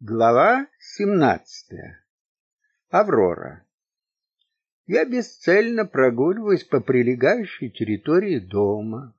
Глава 17. Аврора. Я бесцельно прогуливаюсь по прилегающей территории дома.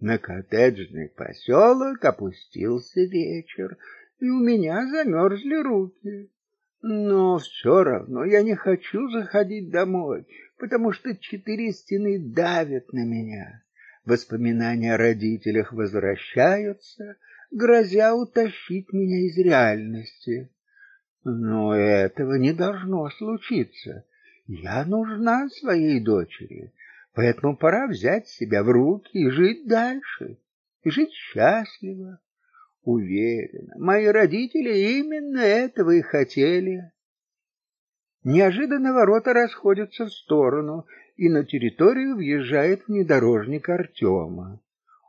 На коттеджный поселок опустился вечер, и у меня замерзли руки. Но все равно я не хочу заходить домой, потому что четыре стены давят на меня. Воспоминания о родителях возвращаются, грозя утащить меня из реальности. Но этого не должно случиться. Я нужна своей дочери, поэтому пора взять себя в руки и жить дальше, и жить счастливо. Уверена, мои родители именно этого и хотели. Неожиданно ворота расходятся в сторону, и на территорию въезжает внедорожник Артема.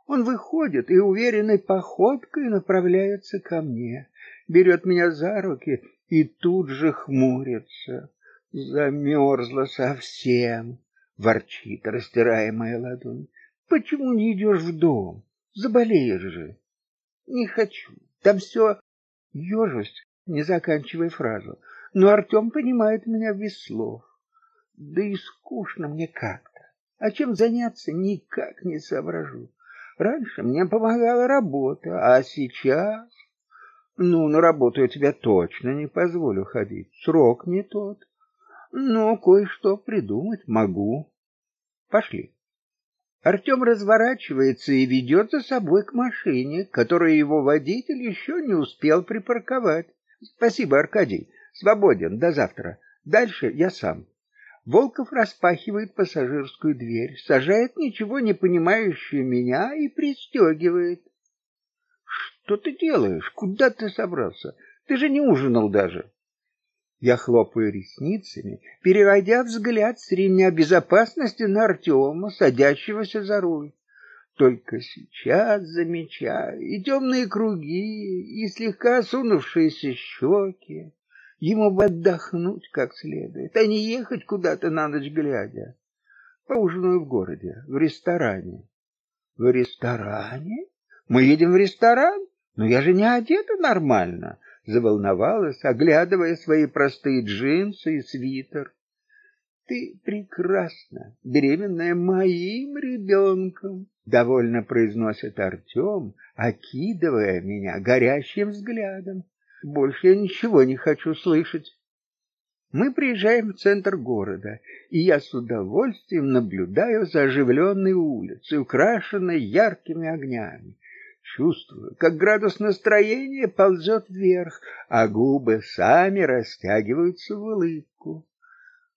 Он выходит и уверенной походкой направляется ко мне, берет меня за руки и тут же хмурится. Замерзла совсем, ворчит, растирая мои ладони. Почему не идешь в дом? Заболеешь же. Не хочу. Там все ежусь, не заканчивая фразу. Но Артем понимает меня без слов. Да и скучно мне как-то. А чем заняться, никак не соображу. Раньше мне помогала работа, а сейчас... Ну, на работу я тебя точно не позволю ходить. Срок не тот. Но кое-что придумать могу. Пошли. Артем разворачивается и ведет за собой к машине, которую его водитель еще не успел припарковать. Спасибо, Аркадий. Свободен до завтра. Дальше я сам. Волков распахивает пассажирскую дверь, сажает ничего не понимающую меня и пристегивает. Что ты делаешь? Куда ты собрался? Ты же не ужинал даже. Я хлопаю ресницами, переводя взгляд с ремня безопасности на Артема, садящегося за руль. Только сейчас замечаю и темные круги, и слегка осунувшиеся щеки. Ему бы отдохнуть как следует, а не ехать куда-то на ночь глядя. Поужинаю в городе, в ресторане. В ресторане? Мы едем в ресторан? Но я же не одета нормально, заволновалась, оглядывая свои простые джинсы и свитер. Ты прекрасна, беременная моим ребенком, довольно произносит Артем, окидывая меня горящим взглядом. Больше я ничего не хочу слышать. Мы приезжаем в центр города, и я с удовольствием наблюдаю за оживленной улицей, украшенной яркими огнями. Чувствую, как градус настроения ползет вверх, а губы сами растягиваются в улыбку.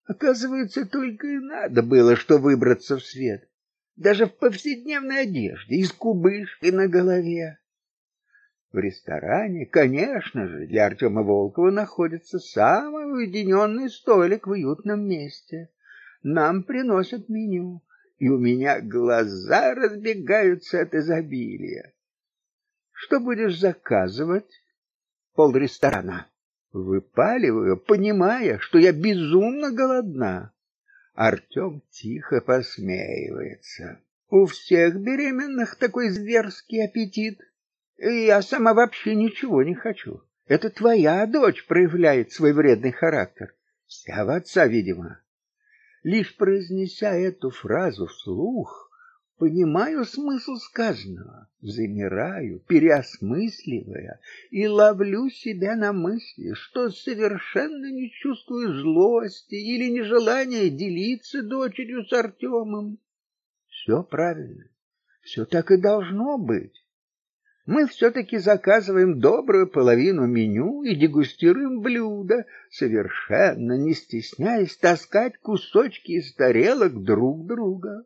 Оказывается, только и надо было, что выбраться в свет, даже в повседневной одежде и с кубышкой на голове. В ресторане, конечно же, для Артема Волкова находится самый уединенный столик в уютном месте. Нам приносят меню, и у меня глаза разбегаются от изобилия. Что будешь заказывать? Пол ресторана. Выпаливаю, понимая, что я безумно голодна. Артем тихо посмеивается. У всех беременных такой зверский аппетит. Я сама вообще ничего не хочу. Это твоя дочь проявляет свой вредный характер. Вся в отца, видимо. Лишь произнеся эту фразу вслух, понимаю смысл сказанного, замираю, переосмысливая, и ловлю себя на мысли, что совершенно не чувствую злости или нежелания делиться дочерью с Артемом. Все правильно, все так и должно быть мы все-таки заказываем добрую половину меню и дегустируем блюда, совершенно не стесняясь таскать кусочки из тарелок друг друга.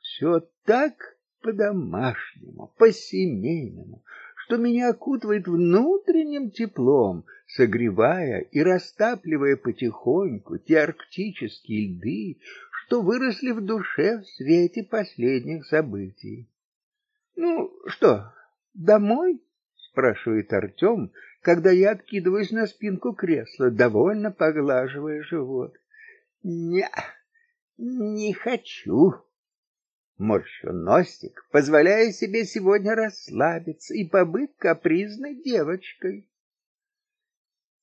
Все так по-домашнему, по-семейному, что меня окутывает внутренним теплом, согревая и растапливая потихоньку те арктические льды, что выросли в душе в свете последних событий. Ну что, Домой? спрашивает Артем, когда я откидываюсь на спинку кресла, довольно поглаживая живот. Не, не хочу. Морщу носик, позволяя себе сегодня расслабиться и побыть капризной девочкой.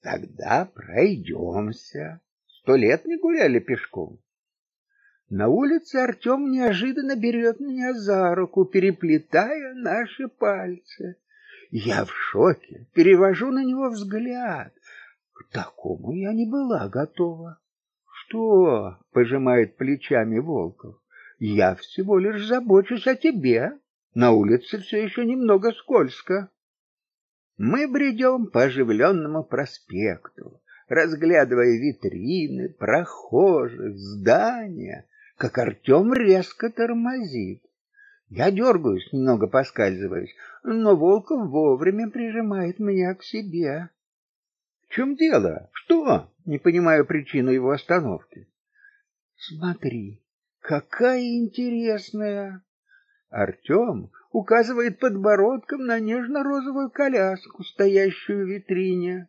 Тогда пройдемся. Сто лет не гуляли пешком. На улице Артем неожиданно берет меня за руку, переплетая наши пальцы. Я в шоке, перевожу на него взгляд. К такому я не была готова. Что? пожимает плечами Волков. Я всего лишь забочусь о тебе. На улице все еще немного скользко. Мы бредем по оживленному проспекту, разглядывая витрины, прохожих, здания, как Артем резко тормозит. Я дергаюсь, немного поскальзываюсь, но Волков вовремя прижимает меня к себе. В чем дело? Что? Не понимаю причину его остановки. Смотри, какая интересная. Артем указывает подбородком на нежно-розовую коляску, стоящую в витрине.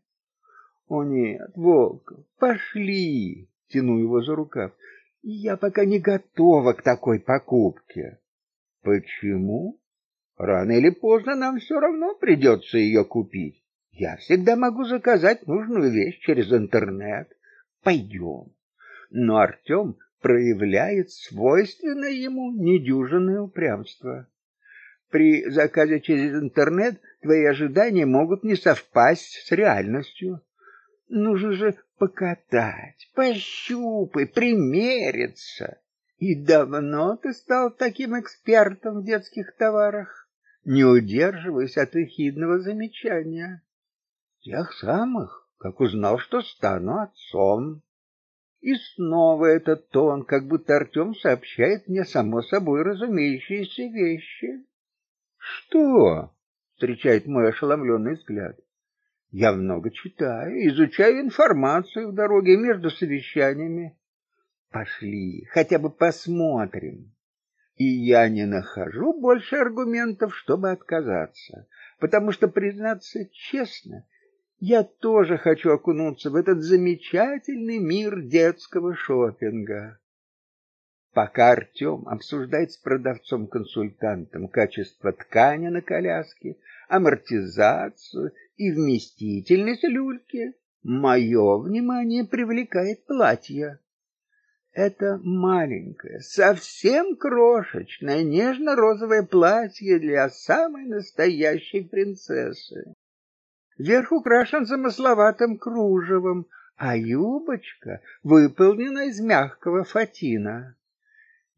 О нет, Волков, пошли, тяну его за рукав. Я пока не готова к такой покупке. Почему? Рано или поздно нам все равно придется ее купить. Я всегда могу заказать нужную вещь через интернет. Пойдем. Но Артем проявляет свойственное ему недюжинное упрямство. При заказе через интернет твои ожидания могут не совпасть с реальностью. Нужно же покатать, пощупать, примериться. И давно ты стал таким экспертом в детских товарах? Не удерживаясь от ехидного замечания. Тех самых, как узнал, что стану отцом. И снова этот тон, как будто Артем сообщает мне само собой разумеющиеся вещи. Что? встречает мой ошеломленный взгляд. Я много читаю, изучаю информацию в дороге между совещаниями. Пошли, хотя бы посмотрим. И я не нахожу больше аргументов, чтобы отказаться, потому что признаться честно, я тоже хочу окунуться в этот замечательный мир детского шопинга. Пока Артем обсуждает с продавцом-консультантом качество ткани на коляске, амортизацию и вместительность люльки, мое внимание привлекает платье. Это маленькое, совсем крошечное, нежно-розовое платье для самой настоящей принцессы. Верх украшен замысловатым кружевом, а юбочка выполнена из мягкого фатина.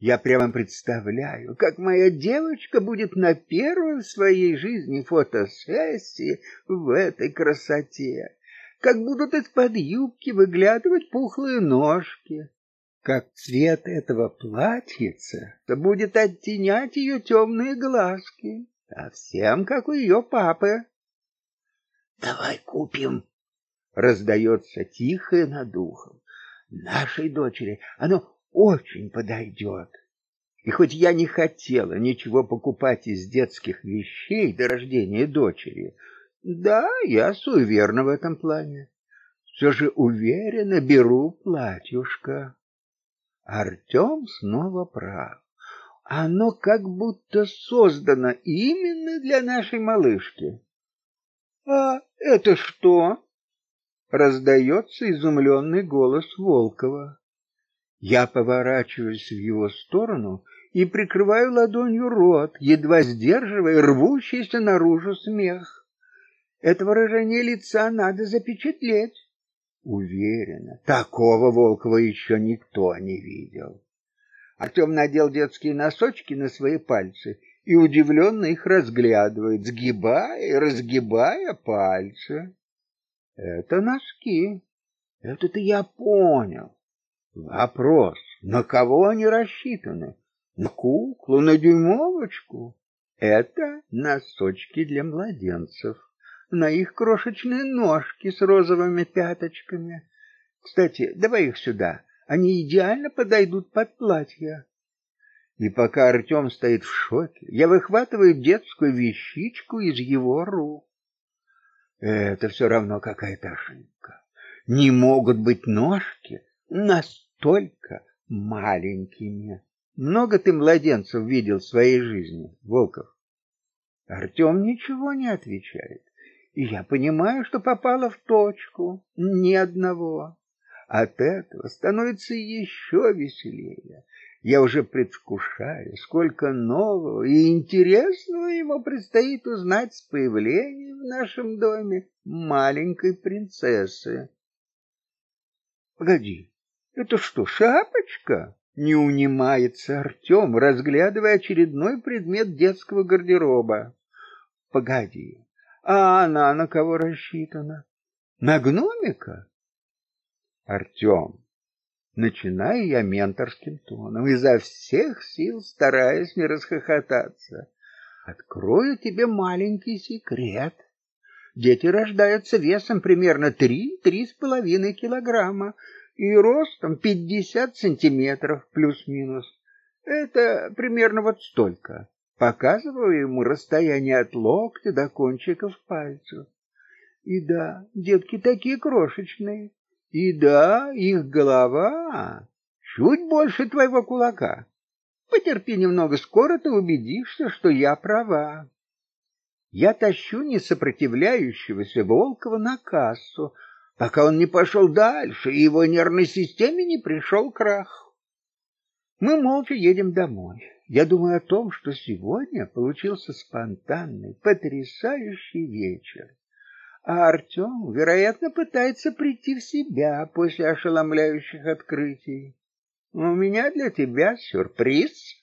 Я прямо представляю, как моя девочка будет на первой в своей жизни фотосессии в этой красоте, как будут из-под юбки выглядывать пухлые ножки, как цвет этого платьица будет оттенять ее темные глазки, совсем как у ее папы. Давай купим, раздается тихо над ухом. Нашей дочери оно очень подойдет. И хоть я не хотела ничего покупать из детских вещей до рождения дочери, да, я суеверна в этом плане. Все же уверенно беру платьюшко. Артем снова прав. Оно как будто создано именно для нашей малышки. А это что? Раздается изумленный голос Волкова. Я поворачиваюсь в его сторону и прикрываю ладонью рот, едва сдерживая рвущийся наружу смех. Это выражение лица надо запечатлеть. Уверена, такого Волкова еще никто не видел. Артем надел детские носочки на свои пальцы и удивленно их разглядывает, сгибая и разгибая пальцы. Это носки. Это-то я понял. Вопрос, на кого они рассчитаны? На куклу, на дюймовочку? Это носочки для младенцев. На их крошечные ножки с розовыми пяточками. Кстати, давай их сюда. Они идеально подойдут под платье. И пока Артем стоит в шоке, я выхватываю детскую вещичку из его рук. Это все равно какая-то ошибка. Не могут быть ножки настолько маленькими. Много ты младенцев видел в своей жизни, Волков? Артем ничего не отвечает. И я понимаю, что попала в точку. Ни одного. От этого становится еще веселее. Я уже предвкушаю, сколько нового и интересного ему предстоит узнать с появлением в нашем доме маленькой принцессы. Погоди, это что, шапочка? Не унимается Артем, разглядывая очередной предмет детского гардероба. Погоди, а она на кого рассчитана? На гномика? Артем, начинаю я менторским тоном, изо всех сил стараясь не расхохотаться. Открою тебе маленький секрет. Дети рождаются весом примерно три-три с половиной килограмма и ростом пятьдесят сантиметров плюс-минус. Это примерно вот столько. Показываю ему расстояние от локтя до кончиков пальцев. И да, детки такие крошечные. И да, их голова чуть больше твоего кулака. Потерпи немного, скоро ты убедишься, что я права. Я тащу несопротивляющегося Волкова на кассу, пока он не пошел дальше и его нервной системе не пришел крах. Мы молча едем домой. Я думаю о том, что сегодня получился спонтанный, потрясающий вечер. А Артем, вероятно, пытается прийти в себя после ошеломляющих открытий. У меня для тебя сюрприз,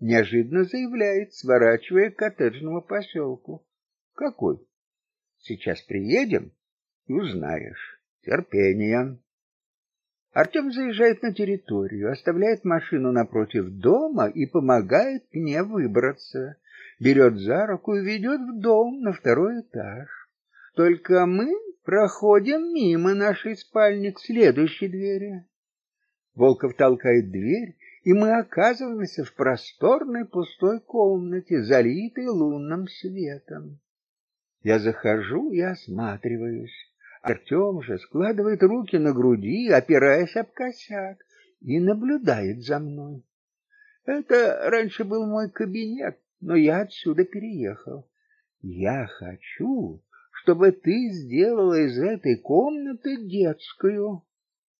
неожиданно заявляет, сворачивая к коттеджному поселку. Какой? Сейчас приедем узнаешь. Терпение. Артем заезжает на территорию, оставляет машину напротив дома и помогает мне выбраться. Берет за руку и ведет в дом на второй этаж. Только мы проходим мимо нашей спальни к следующей двери. Волков толкает дверь, и мы оказываемся в просторной пустой комнате, залитой лунным светом. Я захожу и осматриваюсь. Артем же складывает руки на груди, опираясь об косяк, и наблюдает за мной. Это раньше был мой кабинет, но я отсюда переехал. Я хочу, чтобы ты сделала из этой комнаты детскую.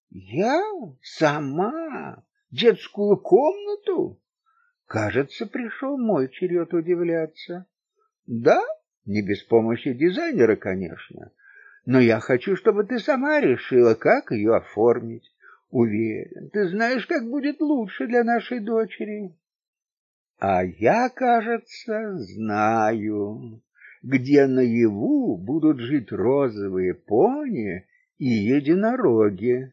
Я сама детскую комнату? Кажется, пришел мой черед удивляться. Да, не без помощи дизайнера, конечно но я хочу, чтобы ты сама решила, как ее оформить. Уверен, ты знаешь, как будет лучше для нашей дочери. А я, кажется, знаю, где наяву будут жить розовые пони и единороги.